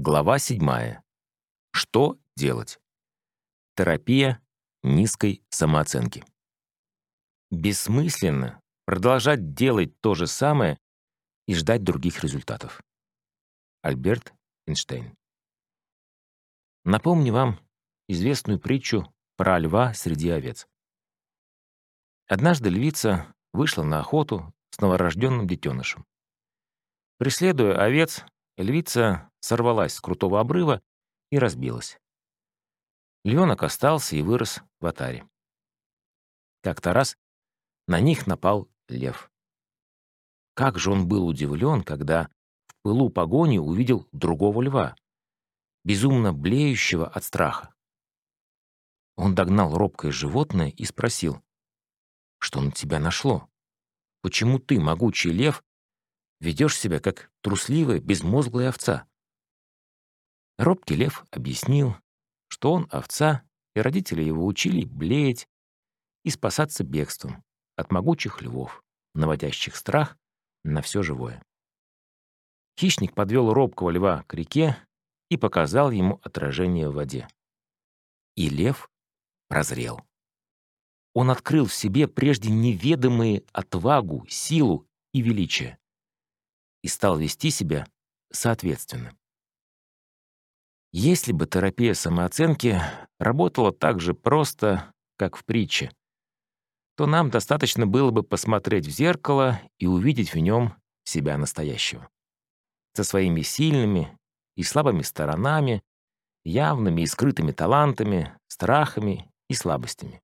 Глава 7. Что делать? Терапия низкой самооценки. Бессмысленно продолжать делать то же самое и ждать других результатов. Альберт Эйнштейн. Напомню вам известную притчу про льва среди овец. Однажды львица вышла на охоту с новорожденным детенышем. Преследуя овец, львица сорвалась с крутого обрыва и разбилась. Львенок остался и вырос в атаре. Как-то раз на них напал лев. Как же он был удивлен, когда в пылу погони увидел другого льва, безумно блеющего от страха. Он догнал робкое животное и спросил, что на тебя нашло? Почему ты, могучий лев, ведешь себя как трусливая, безмозглая овца?» Робкий лев объяснил, что он овца, и родители его учили блеять и спасаться бегством от могучих львов, наводящих страх на все живое. Хищник подвел робкого льва к реке и показал ему отражение в воде. И лев прозрел. Он открыл в себе прежде неведомые отвагу, силу и величие и стал вести себя соответственно. Если бы терапия самооценки работала так же просто, как в притче, то нам достаточно было бы посмотреть в зеркало и увидеть в нем себя настоящего. Со своими сильными и слабыми сторонами, явными и скрытыми талантами, страхами и слабостями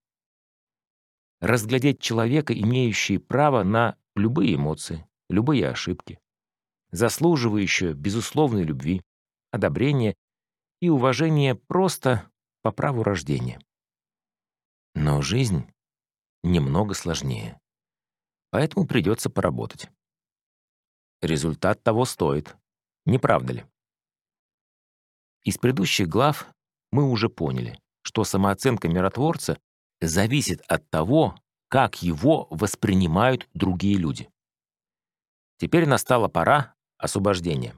разглядеть человека, имеющий право на любые эмоции, любые ошибки, заслуживающего безусловной любви, одобрения и уважения просто по праву рождения. Но жизнь немного сложнее, поэтому придется поработать. Результат того стоит, не правда ли? Из предыдущих глав мы уже поняли, что самооценка миротворца зависит от того, как его воспринимают другие люди. Теперь настала пора освобождения.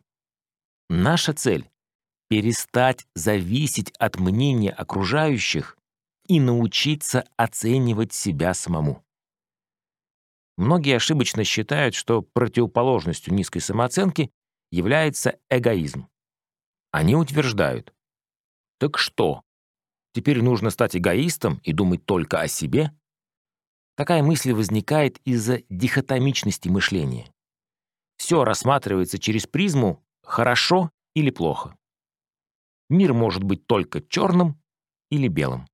Наша цель — перестать зависеть от мнения окружающих и научиться оценивать себя самому. Многие ошибочно считают, что противоположностью низкой самооценки является эгоизм. Они утверждают, так что, Теперь нужно стать эгоистом и думать только о себе? Такая мысль возникает из-за дихотомичности мышления. Все рассматривается через призму «хорошо» или «плохо». Мир может быть только черным или белым.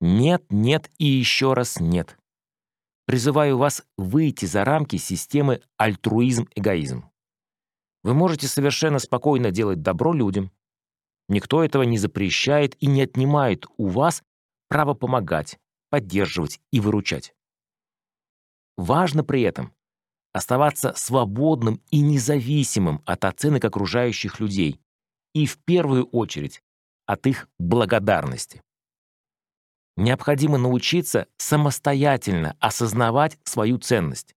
Нет, нет и еще раз нет. Призываю вас выйти за рамки системы альтруизм-эгоизм. Вы можете совершенно спокойно делать добро людям, Никто этого не запрещает и не отнимает у вас право помогать, поддерживать и выручать. Важно при этом оставаться свободным и независимым от оценок окружающих людей и в первую очередь от их благодарности. Необходимо научиться самостоятельно осознавать свою ценность,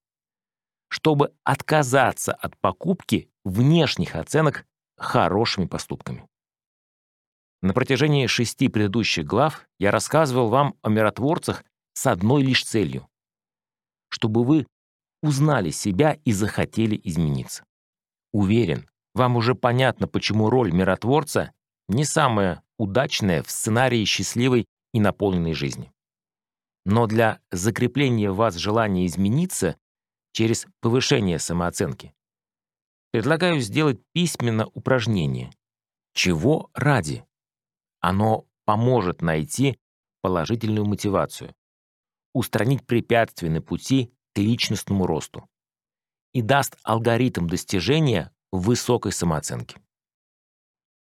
чтобы отказаться от покупки внешних оценок хорошими поступками. На протяжении шести предыдущих глав я рассказывал вам о миротворцах с одной лишь целью — чтобы вы узнали себя и захотели измениться. Уверен, вам уже понятно, почему роль миротворца не самая удачная в сценарии счастливой и наполненной жизни. Но для закрепления в вас желания измениться через повышение самооценки предлагаю сделать письменно упражнение. Чего ради? Оно поможет найти положительную мотивацию, устранить препятствия на пути к личностному росту и даст алгоритм достижения высокой самооценки.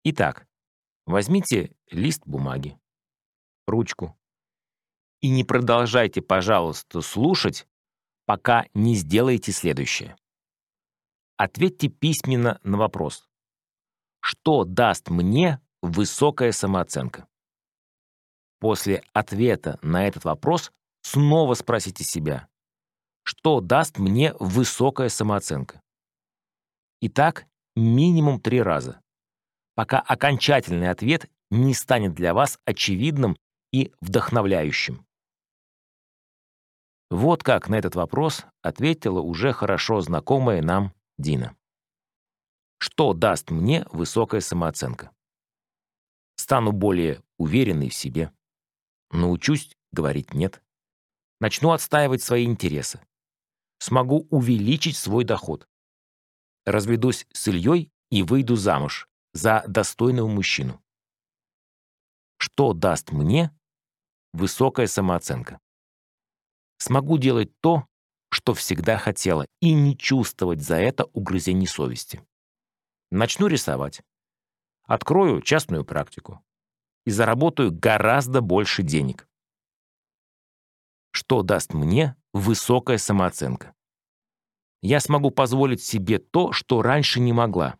Итак, возьмите лист бумаги, ручку и не продолжайте, пожалуйста, слушать, пока не сделаете следующее. Ответьте письменно на вопрос. Что даст мне высокая самооценка. После ответа на этот вопрос снова спросите себя, что даст мне высокая самооценка? Итак, минимум три раза. пока окончательный ответ не станет для вас очевидным и вдохновляющим. Вот как на этот вопрос ответила уже хорошо знакомая нам Дина. Что даст мне высокая самооценка? Стану более уверенной в себе. Научусь говорить «нет». Начну отстаивать свои интересы. Смогу увеличить свой доход. Разведусь с Ильей и выйду замуж за достойного мужчину. Что даст мне высокая самооценка? Смогу делать то, что всегда хотела, и не чувствовать за это угрызений совести. Начну рисовать. Открою частную практику. И заработаю гораздо больше денег. Что даст мне высокая самооценка? Я смогу позволить себе то, что раньше не могла.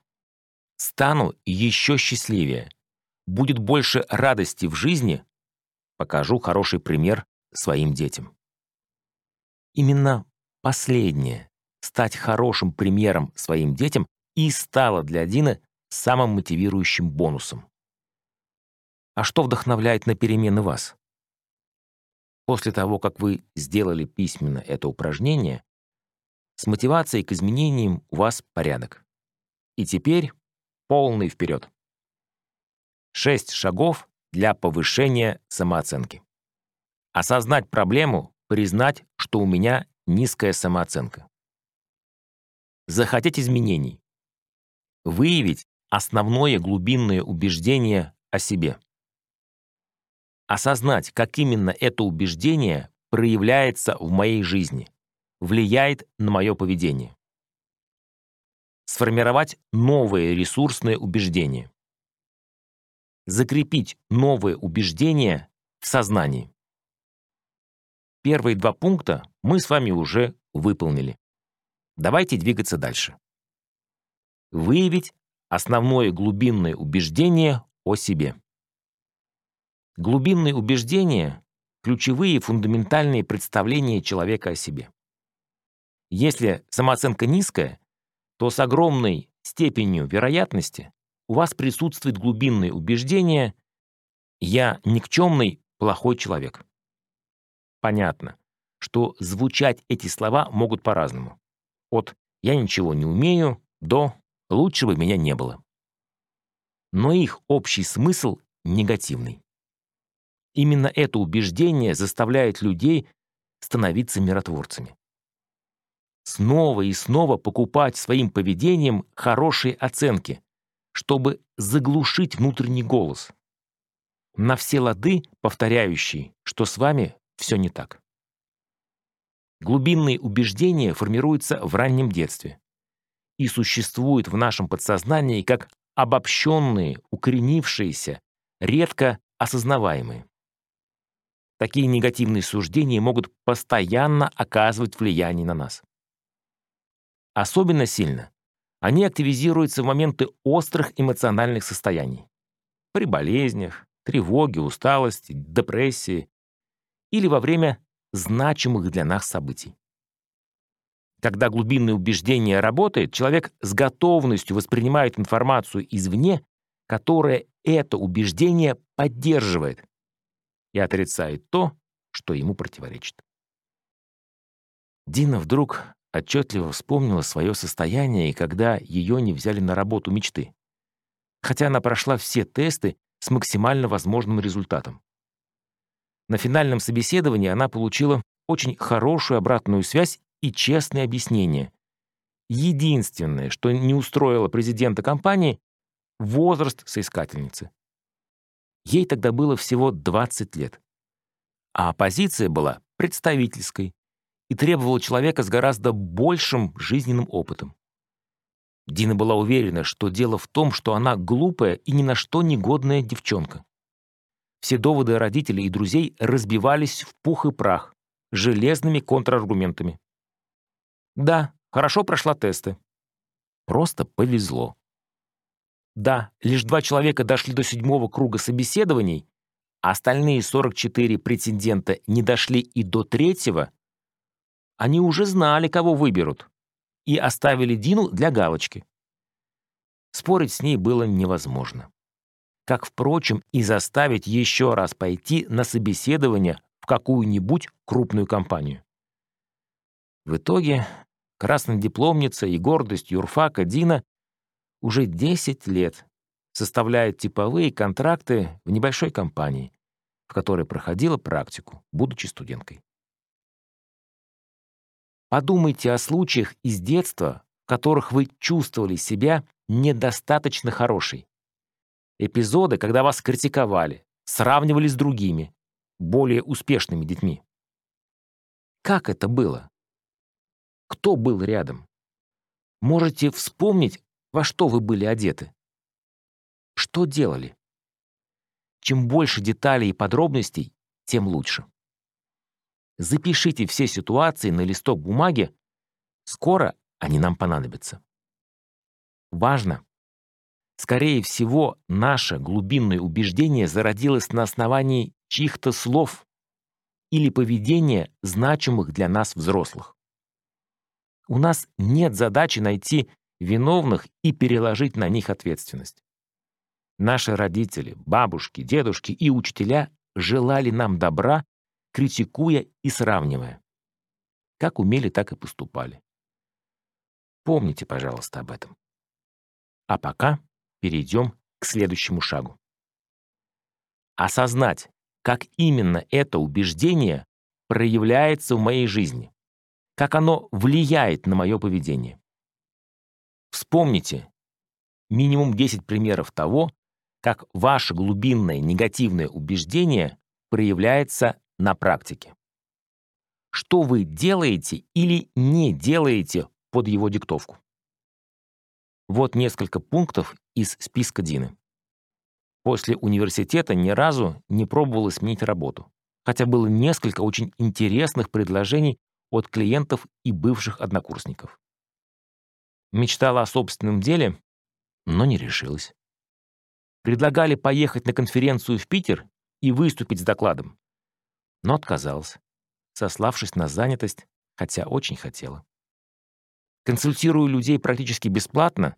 Стану еще счастливее. Будет больше радости в жизни. Покажу хороший пример своим детям. Именно последнее, стать хорошим примером своим детям, и стало для Дины самым мотивирующим бонусом. А что вдохновляет на перемены вас? После того, как вы сделали письменно это упражнение, с мотивацией к изменениям у вас порядок. И теперь полный вперед. Шесть шагов для повышения самооценки. Осознать проблему, признать, что у меня низкая самооценка. Захотеть изменений. Выявить основное глубинное убеждение о себе. Осознать, как именно это убеждение проявляется в моей жизни, влияет на мое поведение. Сформировать новые ресурсные убеждения. Закрепить новые убеждения в сознании. Первые два пункта мы с вами уже выполнили. Давайте двигаться дальше выявить основное глубинное убеждение о себе. Глубинные убеждения — ключевые фундаментальные представления человека о себе. Если самооценка низкая, то с огромной степенью вероятности у вас присутствует глубинное убеждение «я никчемный, плохой человек». Понятно, что звучать эти слова могут по-разному. От «я ничего не умею» до Лучше бы меня не было. Но их общий смысл негативный. Именно это убеждение заставляет людей становиться миротворцами. Снова и снова покупать своим поведением хорошие оценки, чтобы заглушить внутренний голос. На все лады повторяющий, что с вами все не так. Глубинные убеждения формируются в раннем детстве и существуют в нашем подсознании как обобщенные, укоренившиеся, редко осознаваемые. Такие негативные суждения могут постоянно оказывать влияние на нас. Особенно сильно они активизируются в моменты острых эмоциональных состояний. При болезнях, тревоге, усталости, депрессии или во время значимых для нас событий. Когда глубинное убеждение работает, человек с готовностью воспринимает информацию извне, которая это убеждение поддерживает, и отрицает то, что ему противоречит. Дина вдруг отчетливо вспомнила свое состояние, когда ее не взяли на работу мечты, хотя она прошла все тесты с максимально возможным результатом. На финальном собеседовании она получила очень хорошую обратную связь и честные объяснения. Единственное, что не устроило президента компании — возраст соискательницы. Ей тогда было всего 20 лет. А позиция была представительской и требовала человека с гораздо большим жизненным опытом. Дина была уверена, что дело в том, что она глупая и ни на что негодная девчонка. Все доводы родителей и друзей разбивались в пух и прах железными контраргументами. Да, хорошо прошла тесты. Просто повезло. Да, лишь два человека дошли до седьмого круга собеседований, а остальные 44 претендента не дошли и до третьего. Они уже знали, кого выберут, и оставили Дину для галочки. Спорить с ней было невозможно. Как, впрочем, и заставить еще раз пойти на собеседование в какую-нибудь крупную компанию. В итоге красная дипломница и гордость юрфака Дина уже 10 лет составляет типовые контракты в небольшой компании, в которой проходила практику, будучи студенткой. Подумайте о случаях из детства, в которых вы чувствовали себя недостаточно хорошей. Эпизоды, когда вас критиковали, сравнивали с другими, более успешными детьми. Как это было? Кто был рядом? Можете вспомнить, во что вы были одеты? Что делали? Чем больше деталей и подробностей, тем лучше. Запишите все ситуации на листок бумаги. Скоро они нам понадобятся. Важно. Скорее всего, наше глубинное убеждение зародилось на основании чьих-то слов или поведения значимых для нас взрослых. У нас нет задачи найти виновных и переложить на них ответственность. Наши родители, бабушки, дедушки и учителя желали нам добра критикуя и сравнивая. Как умели, так и поступали. Помните, пожалуйста, об этом. А пока перейдем к следующему шагу. Осознать, как именно это убеждение проявляется в моей жизни, как оно влияет на мое поведение. Вспомните минимум 10 примеров того, как ваше глубинное негативное убеждение проявляется на практике. Что вы делаете или не делаете под его диктовку? Вот несколько пунктов из списка Дины. После университета ни разу не пробовала сменить работу, хотя было несколько очень интересных предложений от клиентов и бывших однокурсников. Мечтала о собственном деле, но не решилась. Предлагали поехать на конференцию в Питер и выступить с докладом но отказался, сославшись на занятость, хотя очень хотела. Консультирую людей практически бесплатно,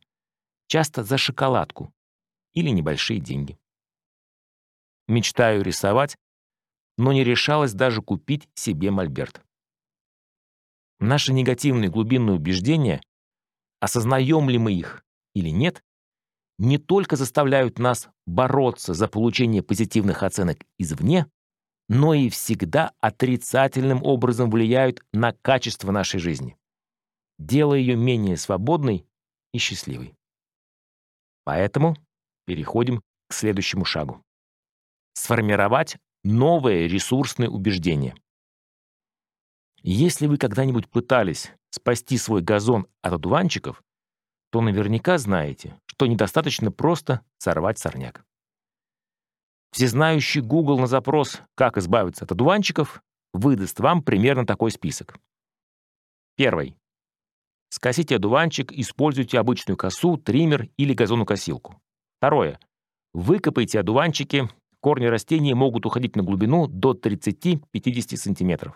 часто за шоколадку или небольшие деньги. Мечтаю рисовать, но не решалась даже купить себе мольберт. Наши негативные глубинные убеждения, осознаем ли мы их или нет, не только заставляют нас бороться за получение позитивных оценок извне, но и всегда отрицательным образом влияют на качество нашей жизни, делая ее менее свободной и счастливой. Поэтому переходим к следующему шагу. Сформировать новое ресурсное убеждение. Если вы когда-нибудь пытались спасти свой газон от одуванчиков, то наверняка знаете, что недостаточно просто сорвать сорняк. Всезнающий Google на запрос «Как избавиться от одуванчиков» выдаст вам примерно такой список. Первый. Скосите одуванчик, используйте обычную косу, триммер или газонокосилку. Второе. Выкопайте одуванчики, корни растений могут уходить на глубину до 30-50 см.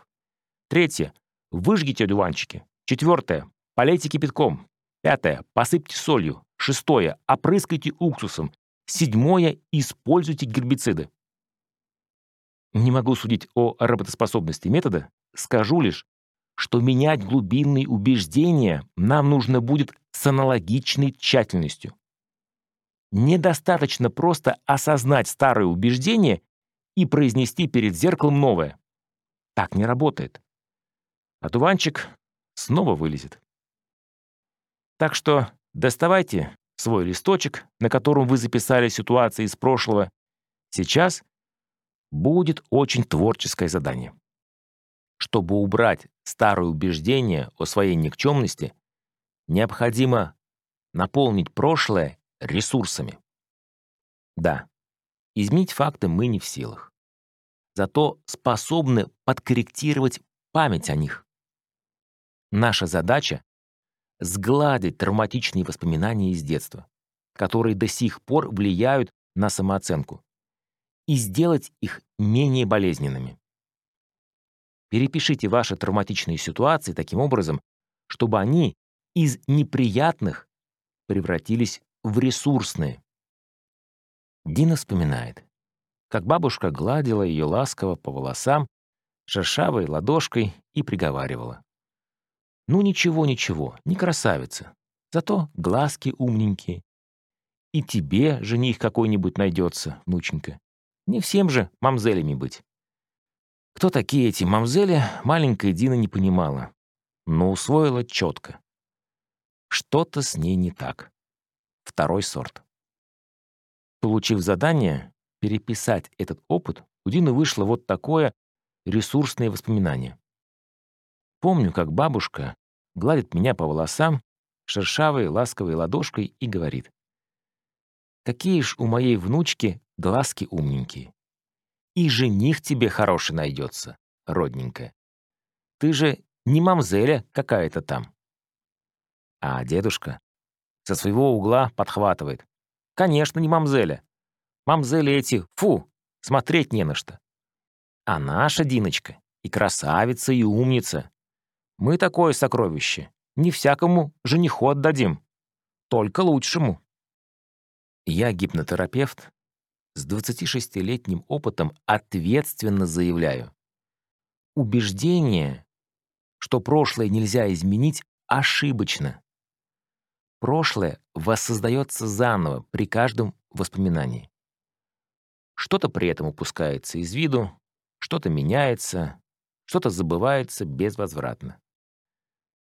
Третье. Выжгите одуванчики. Четвертое. Полейте кипятком. Пятое. Посыпьте солью. Шестое. Опрыскайте уксусом. Седьмое — используйте гербициды. Не могу судить о работоспособности метода, скажу лишь, что менять глубинные убеждения нам нужно будет с аналогичной тщательностью. Недостаточно просто осознать старое убеждение и произнести перед зеркалом новое. Так не работает. А туванчик снова вылезет. Так что доставайте свой листочек, на котором вы записали ситуации из прошлого, сейчас будет очень творческое задание. Чтобы убрать старое убеждение о своей никчемности, необходимо наполнить прошлое ресурсами. Да, изменить факты мы не в силах. Зато способны подкорректировать память о них. Наша задача сгладить травматичные воспоминания из детства, которые до сих пор влияют на самооценку, и сделать их менее болезненными. Перепишите ваши травматичные ситуации таким образом, чтобы они из неприятных превратились в ресурсные. Дина вспоминает, как бабушка гладила ее ласково по волосам, шершавой ладошкой и приговаривала. «Ну ничего, ничего, не красавица, зато глазки умненькие. И тебе жених какой-нибудь найдется, внученька. Не всем же мамзелями быть». Кто такие эти мамзели, маленькая Дина не понимала, но усвоила четко. Что-то с ней не так. Второй сорт. Получив задание переписать этот опыт, у Дины вышло вот такое ресурсное воспоминание. Помню, как бабушка гладит меня по волосам шершавой ласковой ладошкой и говорит. «Какие ж у моей внучки глазки умненькие. И жених тебе хороший найдется, родненькая. Ты же не мамзеля какая-то там». А дедушка со своего угла подхватывает. «Конечно, не мамзеля. Мамзели эти, фу, смотреть не на что. А наша Диночка и красавица, и умница. Мы такое сокровище не всякому жениху отдадим, только лучшему». Я гипнотерапевт, с 26-летним опытом ответственно заявляю. Убеждение, что прошлое нельзя изменить, ошибочно. Прошлое воссоздается заново при каждом воспоминании. Что-то при этом упускается из виду, что-то меняется, что-то забывается безвозвратно.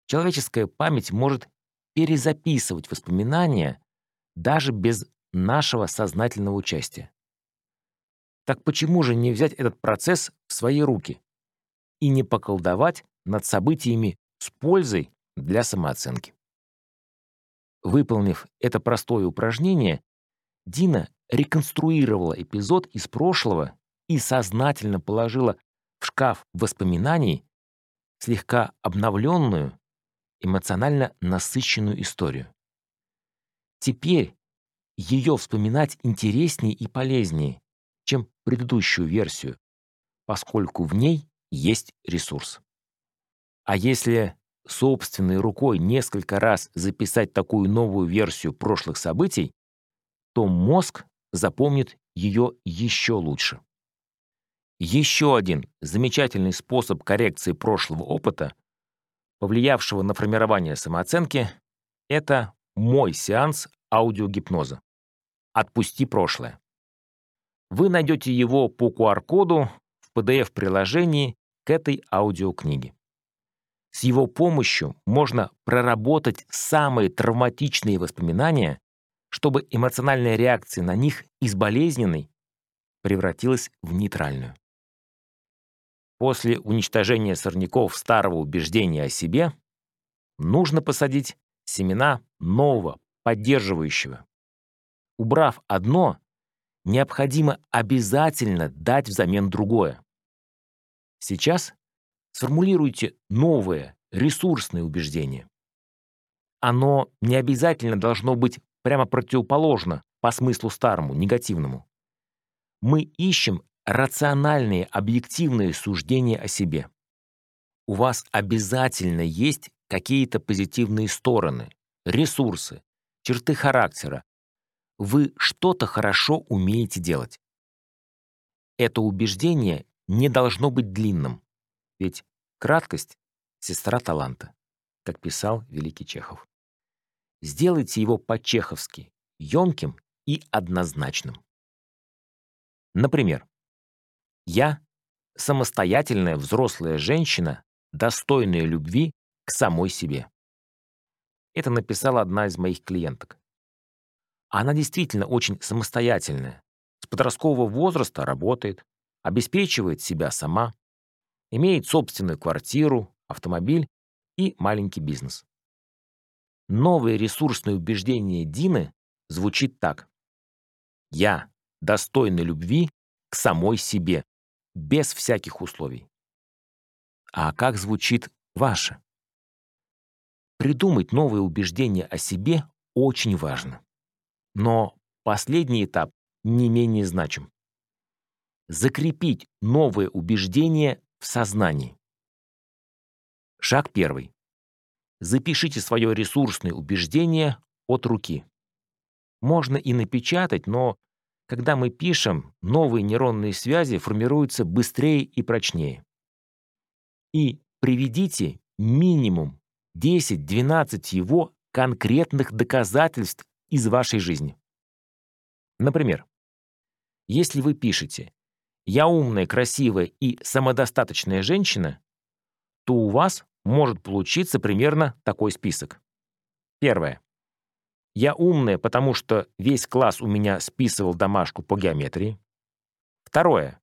Человеческая память может перезаписывать воспоминания даже без нашего сознательного участия. Так почему же не взять этот процесс в свои руки и не поколдовать над событиями с пользой для самооценки? Выполнив это простое упражнение, Дина реконструировала эпизод из прошлого и сознательно положила в шкаф воспоминаний слегка обновленную, эмоционально насыщенную историю. Теперь ее вспоминать интереснее и полезнее, чем предыдущую версию, поскольку в ней есть ресурс. А если собственной рукой несколько раз записать такую новую версию прошлых событий, то мозг запомнит ее еще лучше. Еще один замечательный способ коррекции прошлого опыта, повлиявшего на формирование самооценки, это мой сеанс аудиогипноза. «Отпусти прошлое». Вы найдете его по QR-коду в PDF-приложении к этой аудиокниге. С его помощью можно проработать самые травматичные воспоминания, чтобы эмоциональная реакция на них из болезненной превратилась в нейтральную. После уничтожения сорняков старого убеждения о себе нужно посадить семена нового, поддерживающего. Убрав одно, необходимо обязательно дать взамен другое. Сейчас Сформулируйте новое, ресурсное убеждение. Оно не обязательно должно быть прямо противоположно по смыслу старому, негативному. Мы ищем рациональные, объективные суждения о себе. У вас обязательно есть какие-то позитивные стороны, ресурсы, черты характера. Вы что-то хорошо умеете делать. Это убеждение не должно быть длинным. Ведь краткость — сестра таланта, как писал великий Чехов. Сделайте его по-чеховски, емким и однозначным. Например, «Я — самостоятельная взрослая женщина, достойная любви к самой себе». Это написала одна из моих клиенток. Она действительно очень самостоятельная. С подросткового возраста работает, обеспечивает себя сама, имеет собственную квартиру, автомобиль и маленький бизнес. Новое ресурсное убеждение Дины звучит так. «Я достойна любви к самой себе, без всяких условий». А как звучит ваше? Придумать новые убеждения о себе очень важно. Но последний этап не менее значим. Закрепить новое убеждение в сознании. Шаг первый. Запишите свое ресурсное убеждение от руки. можно и напечатать, но когда мы пишем, новые нейронные связи формируются быстрее и прочнее. И приведите минимум 10-12 его конкретных доказательств из вашей жизни. Например, если вы пишете «Я умная, красивая и самодостаточная женщина», то у вас может получиться примерно такой список. Первое. Я умная, потому что весь класс у меня списывал домашку по геометрии. Второе.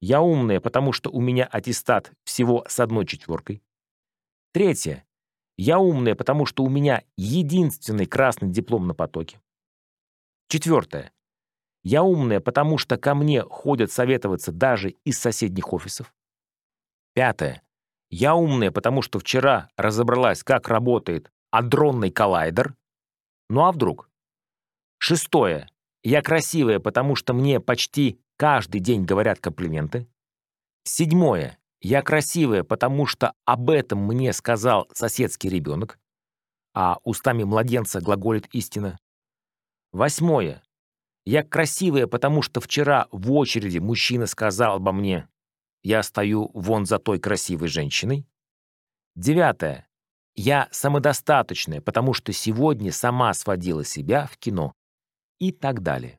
Я умная, потому что у меня аттестат всего с одной четверкой. Третье. Я умная, потому что у меня единственный красный диплом на потоке. Четвертое. Я умная, потому что ко мне ходят советоваться даже из соседних офисов. Пятое. Я умная, потому что вчера разобралась, как работает адронный коллайдер. Ну а вдруг? Шестое. Я красивая, потому что мне почти каждый день говорят комплименты. Седьмое. Я красивая, потому что об этом мне сказал соседский ребенок, а устами младенца глаголит истина. Восьмое. Я красивая, потому что вчера в очереди мужчина сказал обо мне «Я стою вон за той красивой женщиной». Девятое. Я самодостаточная, потому что сегодня сама сводила себя в кино. И так далее.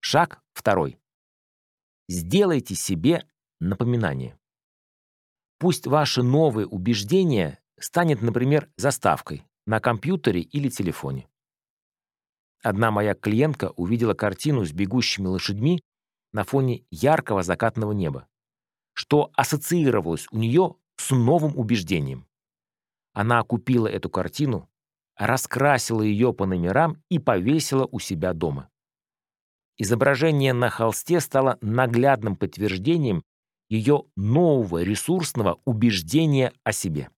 Шаг второй. Сделайте себе напоминание. Пусть ваше новое убеждение станет, например, заставкой на компьютере или телефоне. Одна моя клиентка увидела картину с бегущими лошадьми на фоне яркого закатного неба, что ассоциировалось у нее с новым убеждением. Она купила эту картину, раскрасила ее по номерам и повесила у себя дома. Изображение на холсте стало наглядным подтверждением ее нового ресурсного убеждения о себе.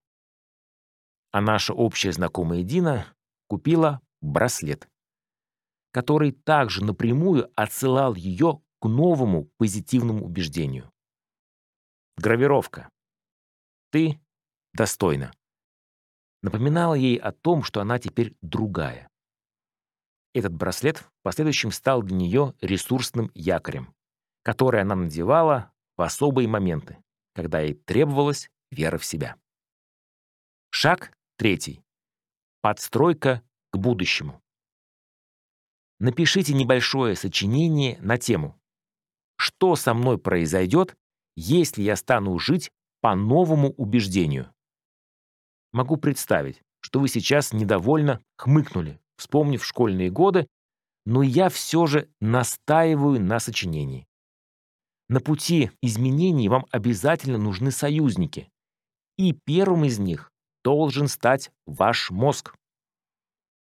А наша общая знакомая Дина купила браслет, который также напрямую отсылал ее к новому позитивному убеждению. Гравировка. Ты достойна напоминала ей о том, что она теперь другая. Этот браслет в последующем стал для нее ресурсным якорем, который она надевала в особые моменты, когда ей требовалась вера в себя. Шаг третий. Подстройка к будущему. Напишите небольшое сочинение на тему «Что со мной произойдет, если я стану жить по новому убеждению?» Могу представить, что вы сейчас недовольно хмыкнули, вспомнив школьные годы, но я все же настаиваю на сочинении. На пути изменений вам обязательно нужны союзники. И первым из них должен стать ваш мозг.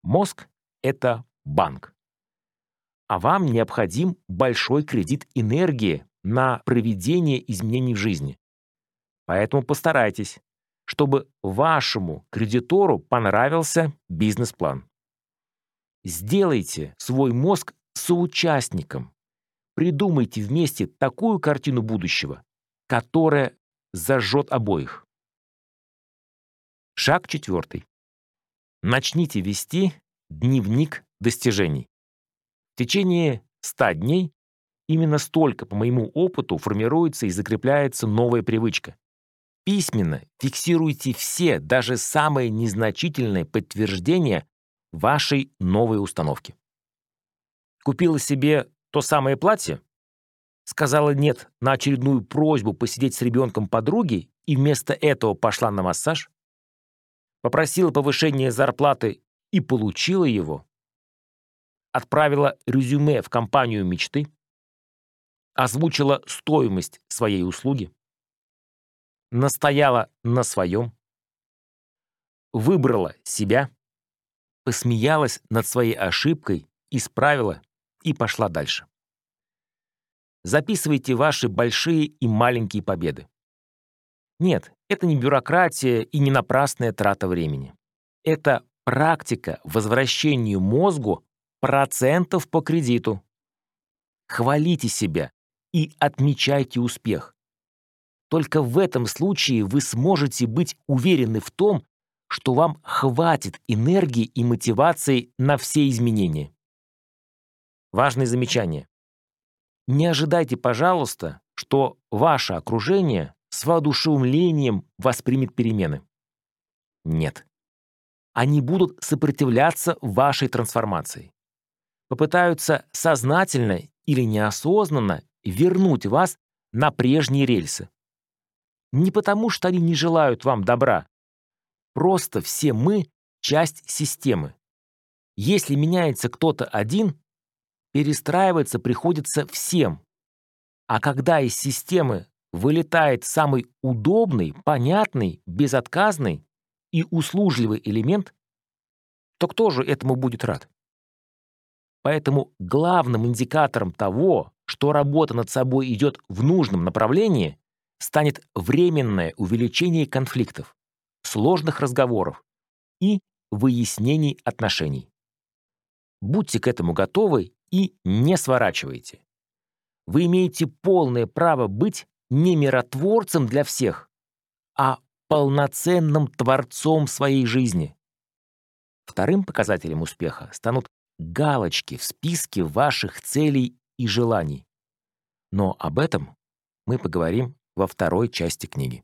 Мозг — это банк. А вам необходим большой кредит энергии на проведение изменений в жизни. Поэтому постарайтесь чтобы вашему кредитору понравился бизнес-план. Сделайте свой мозг соучастником. Придумайте вместе такую картину будущего, которая зажжет обоих. Шаг четвертый. Начните вести дневник достижений. В течение 100 дней именно столько, по моему опыту, формируется и закрепляется новая привычка. Письменно фиксируйте все, даже самые незначительные подтверждения вашей новой установки. Купила себе то самое платье? Сказала «нет» на очередную просьбу посидеть с ребенком подруги и вместо этого пошла на массаж? Попросила повышения зарплаты и получила его? Отправила резюме в компанию мечты? Озвучила стоимость своей услуги? Настояла на своем, выбрала себя, посмеялась над своей ошибкой, исправила и пошла дальше. Записывайте ваши большие и маленькие победы. Нет, это не бюрократия и не напрасная трата времени. Это практика возвращению мозгу процентов по кредиту. Хвалите себя и отмечайте успех. Только в этом случае вы сможете быть уверены в том, что вам хватит энергии и мотивации на все изменения. Важное замечание. Не ожидайте, пожалуйста, что ваше окружение с воодушевлением воспримет перемены. Нет. Они будут сопротивляться вашей трансформации. Попытаются сознательно или неосознанно вернуть вас на прежние рельсы. Не потому, что они не желают вам добра. Просто все мы — часть системы. Если меняется кто-то один, перестраиваться приходится всем. А когда из системы вылетает самый удобный, понятный, безотказный и услужливый элемент, то кто же этому будет рад? Поэтому главным индикатором того, что работа над собой идет в нужном направлении, станет временное увеличение конфликтов, сложных разговоров и выяснений отношений. Будьте к этому готовы и не сворачивайте. Вы имеете полное право быть не миротворцем для всех, а полноценным творцом своей жизни. Вторым показателем успеха станут галочки в списке ваших целей и желаний. Но об этом мы поговорим во второй части книги.